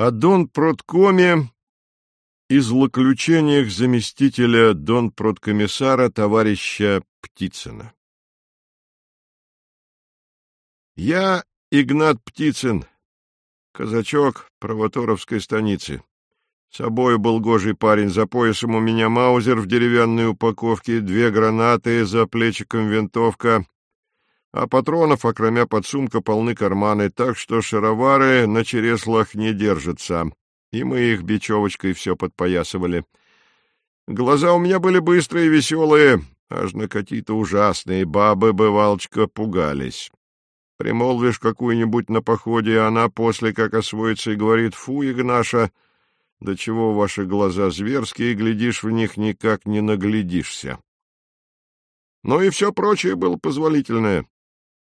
О Дон-Продкоме и злоключениях заместителя Дон-Продкомиссара товарища Птицына. Я Игнат Птицын, казачок Провоторовской станицы. Собою был гожий парень, за поясом у меня маузер в деревянной упаковке, две гранаты, за плечиком винтовка, а патронов, окромя подсумка, полны карманы, так что шаровары на череслах не держатся, и мы их бечевочкой все подпоясывали. Глаза у меня были быстрые и веселые, аж на какие-то ужасные, бабы, бывалочка, пугались. Примолвишь какую-нибудь на походе, а она после как освоится и говорит, «Фу, Игнаша, до чего ваши глаза зверские, глядишь в них никак не наглядишься». Ну и все прочее было позволительное.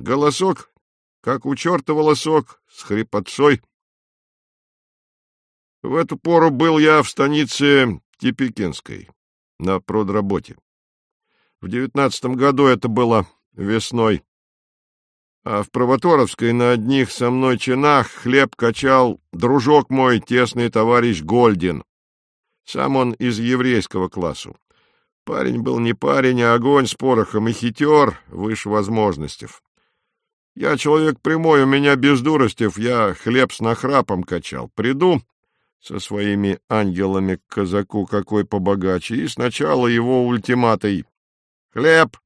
Голосок, как у черта волосок, с хрипотцой. В эту пору был я в станице Типикинской, на продработе. В девятнадцатом году это было весной. А в Провоторовской на одних со мной чинах хлеб качал дружок мой, тесный товарищ Гольдин. Сам он из еврейского классу. Парень был не парень, а огонь с порохом и хитер выше возможностей. Я человек прямой, у меня без дуростев, я хлеб с нахрапом качал. Приду со своими ангелами к казаку какой побогаче, и сначала его ультиматой. Хлеб?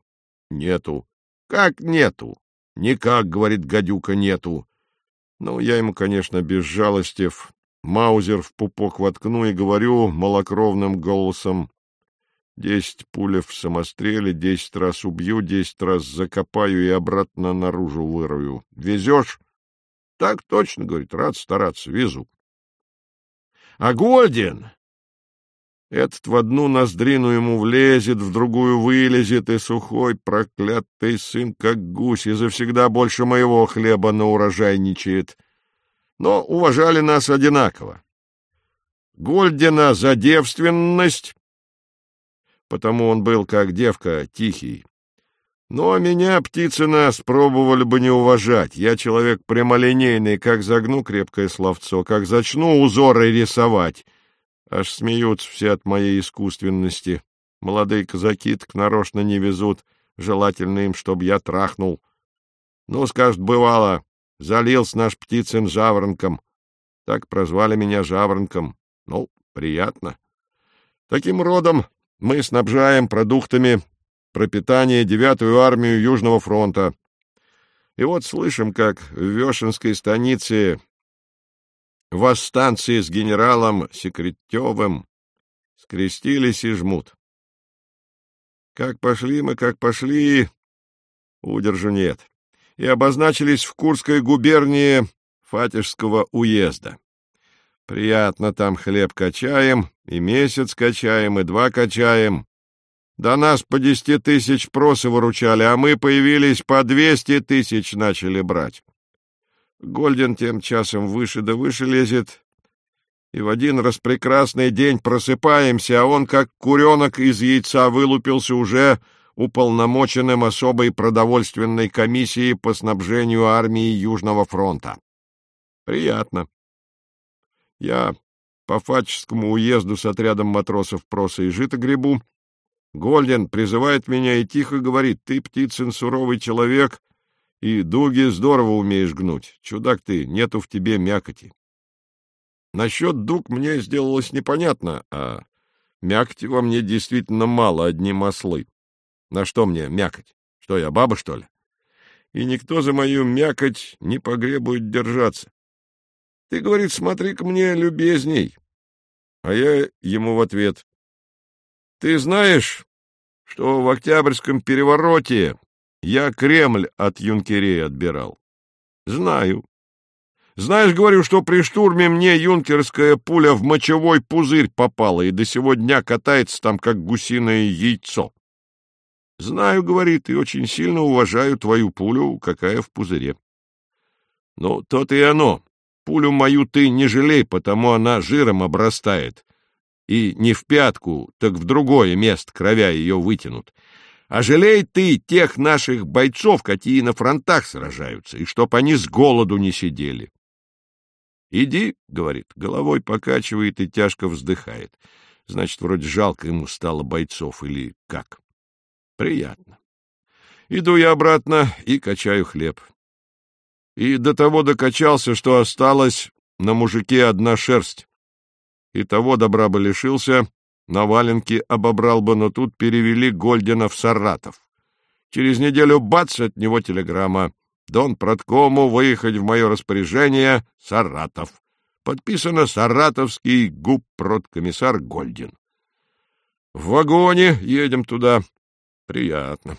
Нету. Как нету? Никак, говорит гадюка, нету. Ну, я ему, конечно, без жалостив, маузер в пупок воткну и говорю малокровным голосом. Десять пулев в самостреле, десять раз убью, десять раз закопаю и обратно наружу вырую. Везешь? Так точно, говорит, рад стараться, везу. А Гольдин? Этот в одну ноздрину ему влезет, в другую вылезет, и сухой проклятый сын, как гусь, и завсегда больше моего хлеба на урожайничает. Но уважали нас одинаково. Гольдина за девственность потому он был, как девка, тихий. Но меня, Птицына, спробовали бы не уважать. Я человек прямолинейный, как загну крепкое словцо, как зачну узоры рисовать. Аж смеются все от моей искусственности. Молодые казаки так нарочно не везут, желательно им, чтоб я трахнул. Ну, скажет, бывало, залился наш Птицын жаворонком. Так прозвали меня жаворонком. Ну, приятно. Таким родом мы снабжаем продуктами пропитания девятую армию Южного фронта. И вот слышим, как в Вешенской станице восстанцы с генералом Секретевым скрестились и жмут. Как пошли мы, как пошли, удержу нет. И обозначились в Курской губернии Фатишского уезда. Приятно там хлеб качаем, и месяц качаем, и два качаем. До нас по десяти тысяч просы выручали, а мы появились по двести тысяч начали брать. Гольден тем часом выше да выше лезет, и в один распрекрасный день просыпаемся, а он, как куренок из яйца, вылупился уже уполномоченным особой продовольственной комиссией по снабжению армии Южного фронта. Приятно. Я по Фатческому уезду с отрядом матросов проса и жито грибу. Гольден призывает меня и тихо говорит, ты, Птицын, суровый человек, и дуги здорово умеешь гнуть. Чудак ты, нету в тебе мякоти. Насчет дуг мне сделалось непонятно, а мякоти во мне действительно мало, одни маслы. На что мне мякоть? Что я, баба, что ли? И никто за мою мякоть не погребует держаться. Ты, говорит, смотри ко мне любезней. А я ему в ответ. Ты знаешь, что в Октябрьском перевороте я Кремль от юнкерей отбирал? Знаю. Знаешь, говорю, что при штурме мне юнкерская пуля в мочевой пузырь попала и до сего дня катается там, как гусиное яйцо. Знаю, говорит, и очень сильно уважаю твою пулю, какая в пузыре. Ну, то-то и оно. Пулю мою ты не жалей, потому она жиром обрастает. И не в пятку, так в другое место кровя ее вытянут. А жалей ты тех наших бойцов, какие на фронтах сражаются, и чтоб они с голоду не сидели. Иди, — говорит, головой покачивает и тяжко вздыхает. Значит, вроде жалко ему стало бойцов или как. Приятно. Иду я обратно и качаю хлеб. И до того докачался, что осталось на мужике одна шерсть. И того добра бы лишился, на валенки обобрал бы, но тут перевели Гольдена в Саратов. Через неделю бац, от него телеграмма. Дон Проткому выехать в мое распоряжение Саратов. Подписано Саратовский губпродкомиссар Гольдин. В вагоне едем туда. Приятно.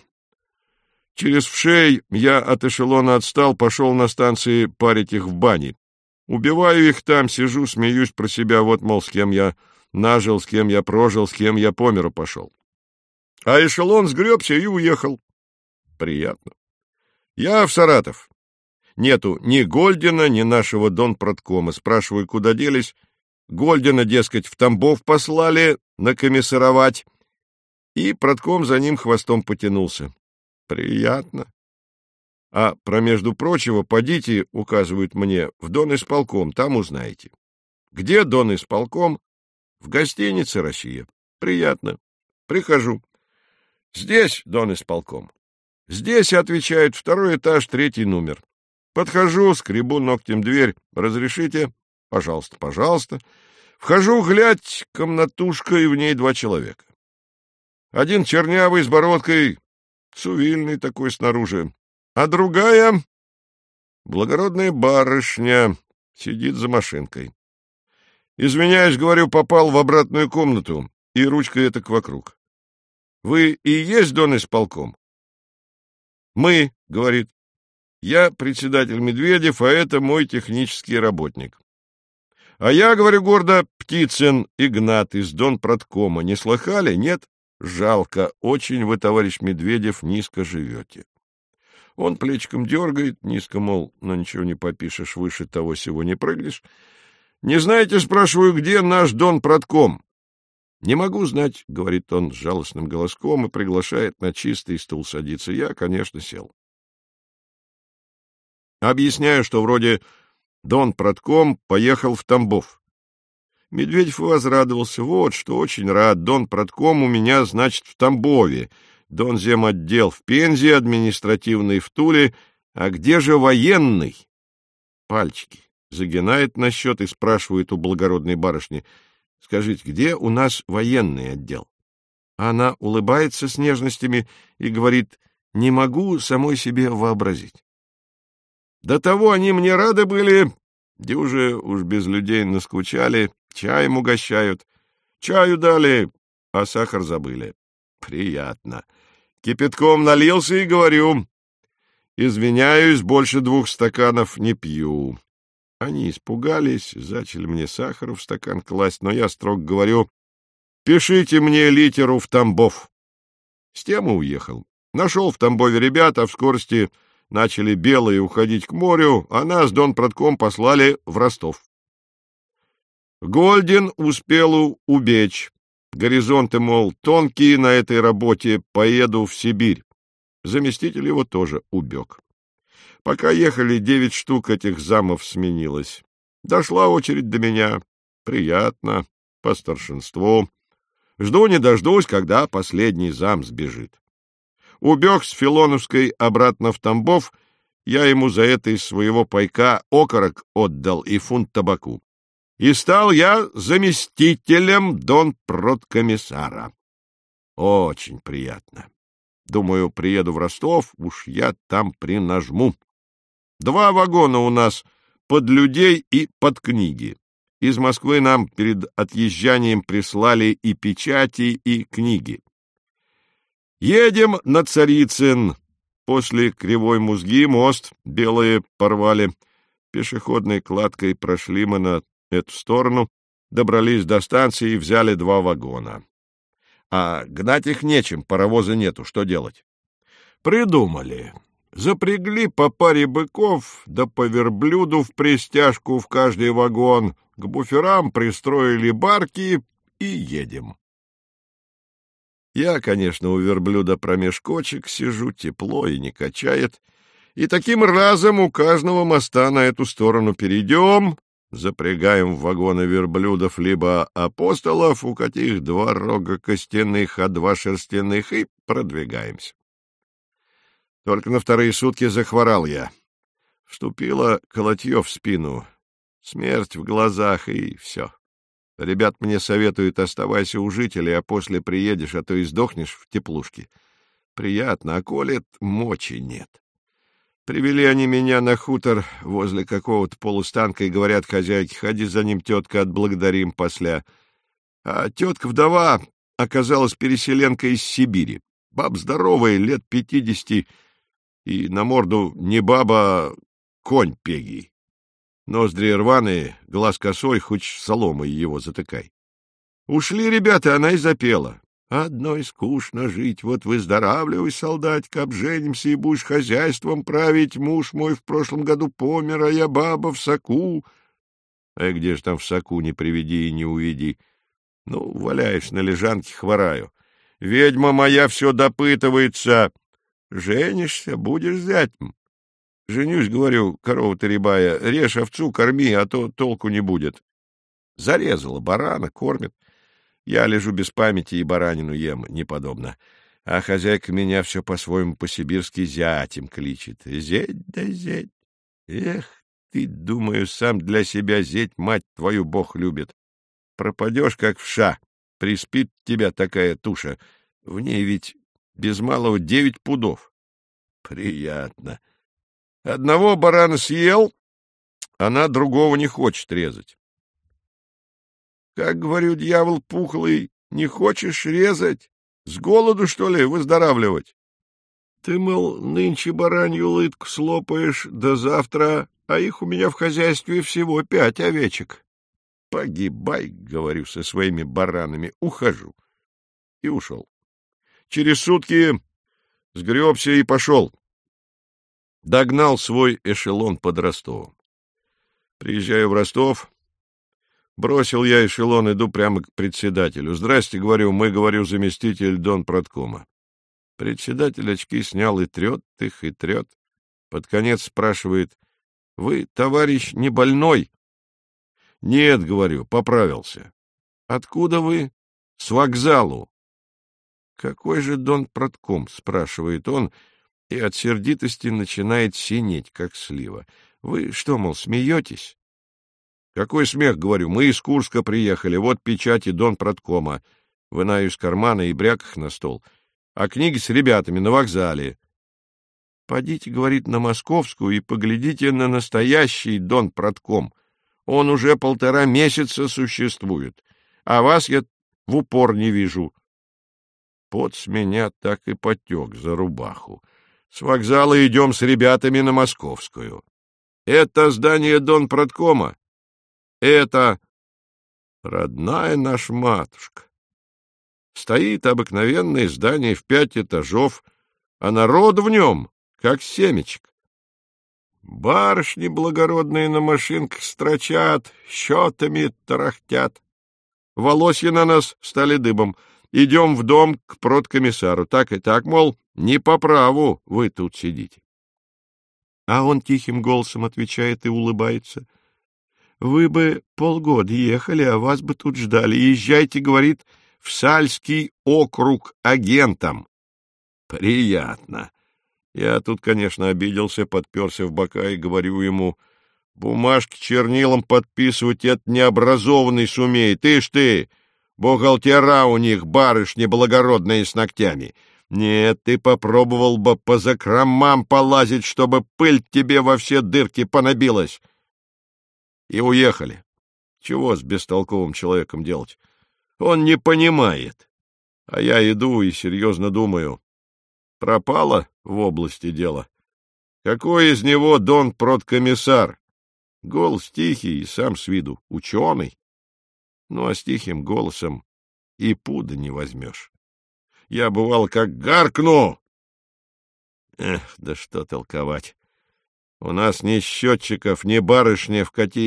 Через вшей я от эшелона отстал, пошел на станции парить их в бане. Убиваю их там, сижу, смеюсь про себя, вот, мол, с кем я нажил, с кем я прожил, с кем я по миру пошел. А эшелон сгребся и уехал. Приятно. Я в Саратов. Нету ни Гольдина, ни нашего Дон Проткома. Спрашиваю, куда делись. Гольдина, дескать, в Тамбов послали накомиссаровать. И Протком за ним хвостом потянулся. Приятно. А про между прочего, подите, указывают мне, в Дон исполком, там узнаете. Где Дон исполком? В гостинице «Россия». Приятно. Прихожу. Здесь Дон исполком. Здесь, отвечают, второй этаж, третий номер. Подхожу, скребу ногтем дверь. Разрешите? Пожалуйста, пожалуйста. Вхожу, глядь, комнатушка, и в ней два человека. Один чернявый с бородкой, сувильный такой снаружи, а другая — благородная барышня, сидит за машинкой. Извиняюсь, говорю, попал в обратную комнату, и ручка этак вокруг. Вы и есть Дон исполком? Мы, говорит. Я председатель Медведев, а это мой технический работник. А я, говорю гордо, Птицын Игнат из Дон Продкома. Не слыхали? Нет? Жалко. Очень вы, товарищ Медведев, низко живете. Он плечиком дергает, низко, мол, но ничего не попишешь, выше того всего не прыгнешь. Не знаете, спрашиваю, где наш Дон Продком? «Не могу знать», — говорит он с жалостным голоском и приглашает на чистый стул садиться. Я, конечно, сел. Объясняю, что вроде Дон Протком поехал в Тамбов. Медведев возрадовался. Вот что, очень рад. Дон Протком у меня, значит, в Тамбове. Дон земотдел в Пензе, административный в Туле. А где же военный? Пальчики. Загинает на счет и спрашивает у благородной барышни — Скажите, где у нас военный отдел? Она улыбается с нежностями и говорит, не могу самой себе вообразить. До того они мне рады были, дюже уж без людей наскучали, чаем угощают. Чаю дали, а сахар забыли. Приятно. Кипятком налился и говорю, извиняюсь, больше двух стаканов не пью. Они испугались, зачали мне сахару в стакан класть, но я строго говорю, пишите мне литеру в Тамбов. С тем и уехал. Нашел в Тамбове ребят, а в скорости начали белые уходить к морю, а нас Дон Протком послали в Ростов. Гольдин успел убечь. Горизонты, мол, тонкие на этой работе, поеду в Сибирь. Заместитель его тоже убег. Пока ехали, девять штук этих замов сменилось. Дошла очередь до меня. Приятно, по старшинству. Жду не дождусь, когда последний зам сбежит. Убег с Филоновской обратно в Тамбов, я ему за это из своего пайка окорок отдал и фунт табаку. И стал я заместителем дон продкомиссара. Очень приятно. Думаю, приеду в Ростов, уж я там принажму. Два вагона у нас под людей и под книги. Из Москвы нам перед отъезжанием прислали и печати, и книги. Едем на Царицын. После Кривой Музги мост белые порвали. Пешеходной кладкой прошли мы на эту сторону, добрались до станции и взяли два вагона. А гнать их нечем, паровоза нету, что делать? Придумали. Запрягли по паре быков, да по верблюду в пристяжку в каждый вагон, к буферам пристроили барки и едем. Я, конечно, у верблюда промеж кочек сижу, тепло и не качает, и таким разом у каждого моста на эту сторону перейдем, запрягаем в вагоны верблюдов либо апостолов, у каких два рога костяных, а два шерстяных, и продвигаемся. Только на вторые сутки захворал я. Вступило колотье в спину, смерть в глазах, и все. Ребят мне советуют, оставайся у жителей, а после приедешь, а то и сдохнешь в теплушке. Приятно, а колет мочи нет. Привели они меня на хутор возле какого-то полустанка и говорят хозяйке, ходи за ним, тетка, отблагодарим после. А тетка-вдова оказалась переселенка из Сибири. Баб здоровая, лет пятидесяти, и на морду не баба, а конь пегий. Ноздри рваные, глаз косой, хоть соломой его затыкай. Ушли ребята, она и запела. Одной скучно жить, вот выздоравливай, солдатик, обженимся и будешь хозяйством править. Муж мой в прошлом году помер, а я баба в соку. А где ж там в соку не приведи и не уведи? Ну, валяешь на лежанке, хвораю. Ведьма моя все допытывается. Женишься, будешь зятем. Женюсь, говорю, корова ты рябая, режь овцу, корми, а то толку не будет. Зарезала барана, кормит. Я лежу без памяти и баранину ем, неподобно. А хозяйка меня все по-своему по-сибирски зятем кличет. Зять да зять. Эх, ты, думаю, сам для себя зять, мать твою, бог любит. Пропадешь, как вша, приспит тебя такая туша. В ней ведь без малого девять пудов. Приятно. Одного барана съел, она другого не хочет резать. Как, говорю, дьявол пухлый, не хочешь резать? С голоду, что ли, выздоравливать? Ты, мол, нынче баранью лытку слопаешь до завтра, а их у меня в хозяйстве всего пять овечек. Погибай, говорю, со своими баранами, ухожу. И ушел. Через сутки сгребся и пошел. Догнал свой эшелон под Ростовом. Приезжаю в Ростов, Бросил я эшелон, иду прямо к председателю. «Здрасте, — говорю, — мы, — говорю, заместитель Дон Проткома». Председатель очки снял и трет их, и трет. Под конец спрашивает, «Вы, товарищ, не больной?» «Нет, — говорю, — поправился». «Откуда вы?» «С вокзалу». «Какой же Дон Протком?» — спрашивает он, и от сердитости начинает синеть, как слива. «Вы что, мол, смеетесь?» Какой смех, говорю, мы из Курска приехали, вот печати Дон Проткома. Вынаю из кармана и бряках на стол. А книги с ребятами на вокзале. Подите, говорит, на Московскую и поглядите на настоящий Дон Протком. Он уже полтора месяца существует, а вас я в упор не вижу. Пот с меня так и потек за рубаху. С вокзала идем с ребятами на Московскую. Это здание Дон Проткома. Это родная наша матушка. Стоит обыкновенное здание в пять этажов, а народ в нем, как семечек. Барышни благородные на машинках строчат, счетами тарахтят. Волосья на нас стали дыбом. Идем в дом к продкомиссару. Так и так, мол, не по праву вы тут сидите. А он тихим голосом отвечает и улыбается — вы бы полгода ехали, а вас бы тут ждали. Езжайте, говорит, в Сальский округ агентом. Приятно. Я тут, конечно, обиделся, подперся в бока и говорю ему, бумажки чернилом подписывать это необразованный сумеет. Ты ж ты, бухгалтера у них, барышни благородные с ногтями. Нет, ты попробовал бы по закромам полазить, чтобы пыль тебе во все дырки понабилась и уехали. Чего с бестолковым человеком делать? Он не понимает. А я иду и серьезно думаю. Пропало в области дела. Какой из него дон продкомиссар? Голос тихий и сам с виду ученый. Ну, а с тихим голосом и пуда не возьмешь. Я, бывал, как гаркну. Эх, да что толковать. У нас ни счетчиков, ни барышни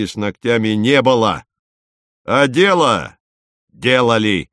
с ногтями не было. А дело делали.